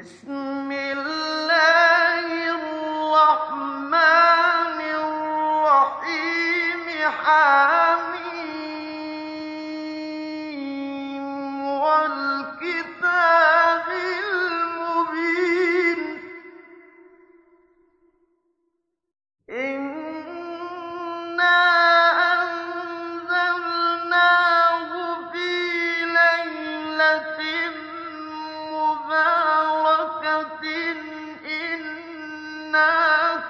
بسم الله.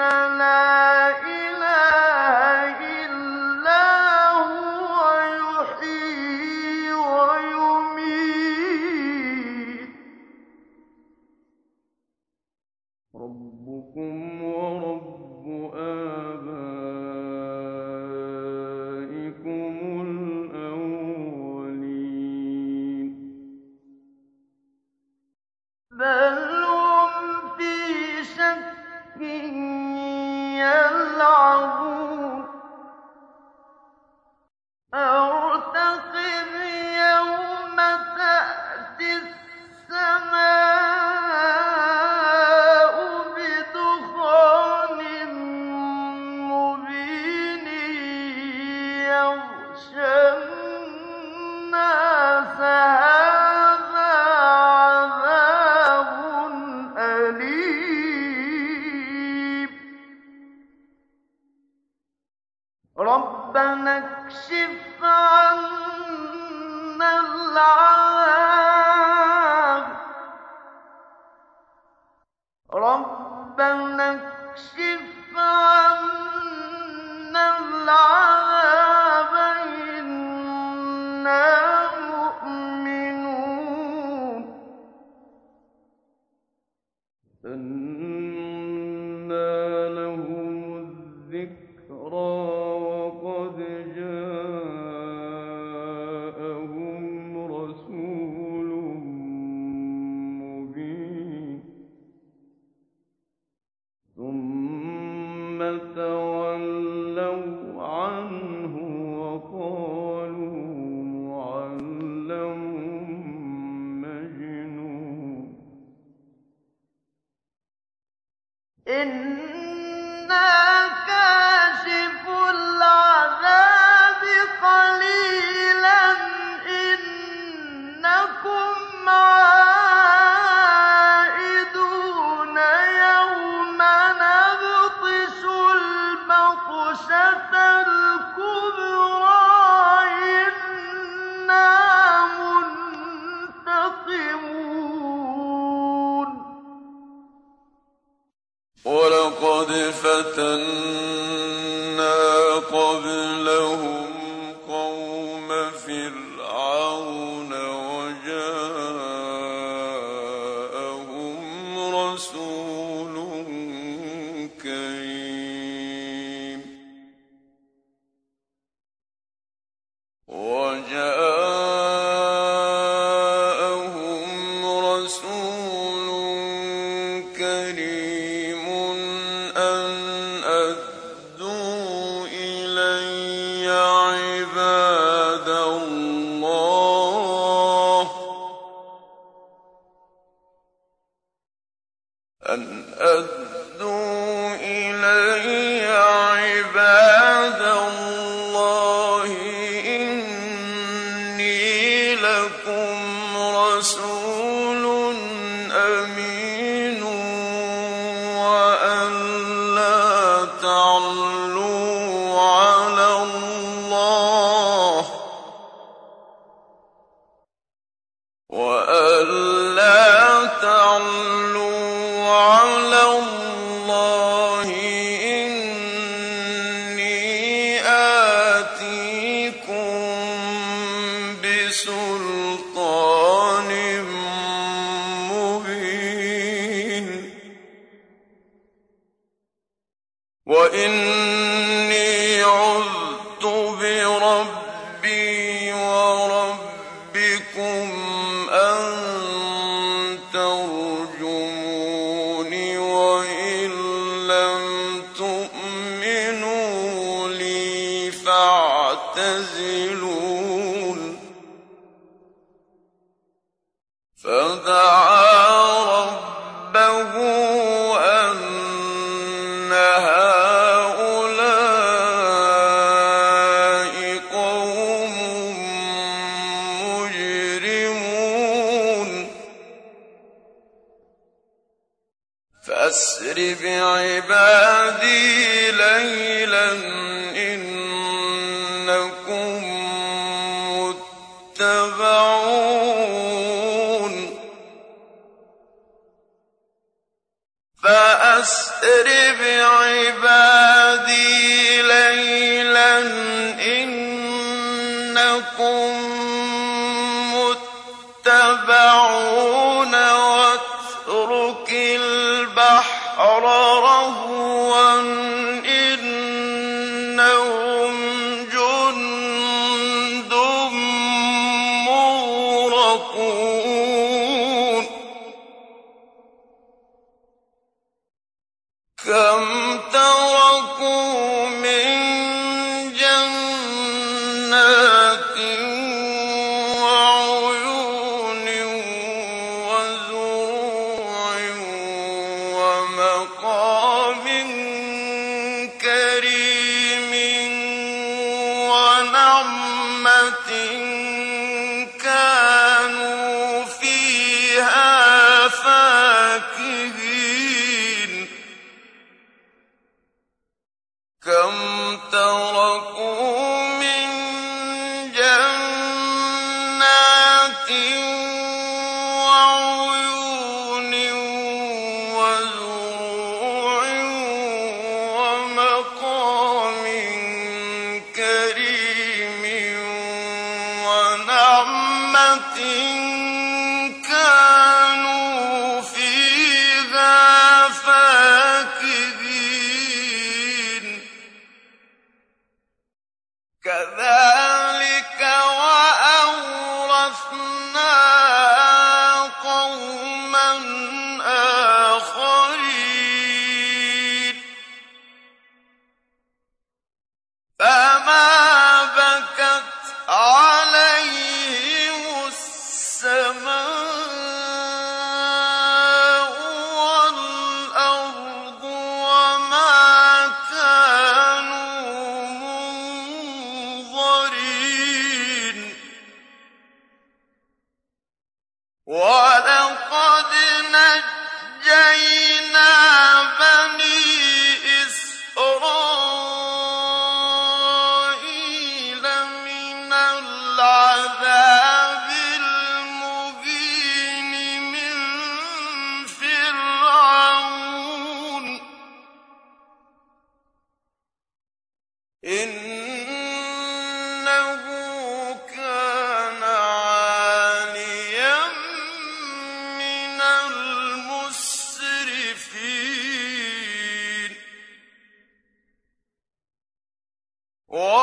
لنا يلعبون. ربنا اكشف عنا العذاب. بسلطان بعبادي جنات إن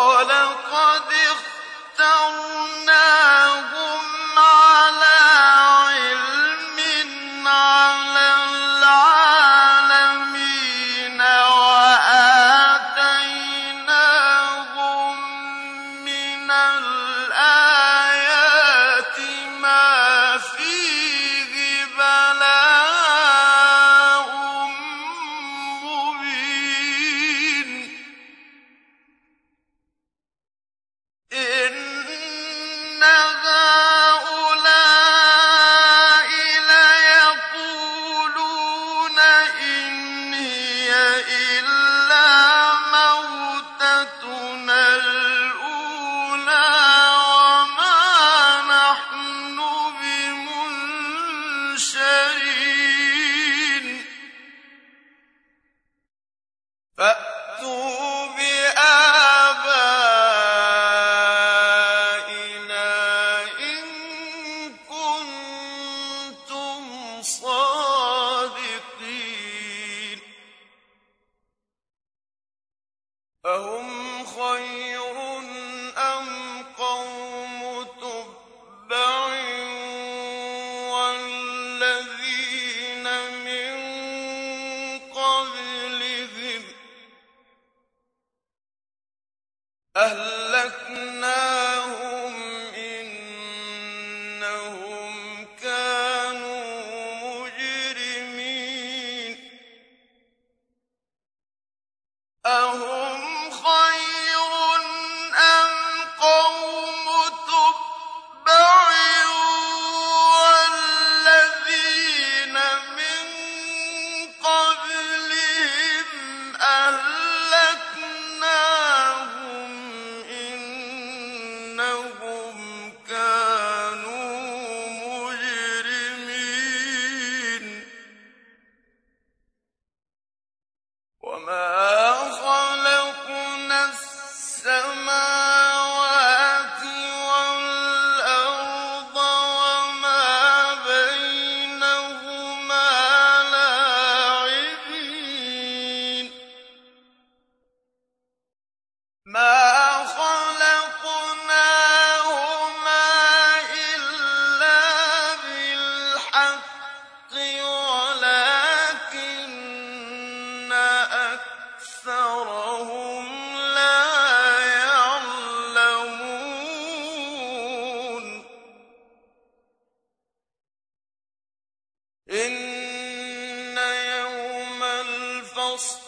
ولقد اخترناهم أو ما الفصل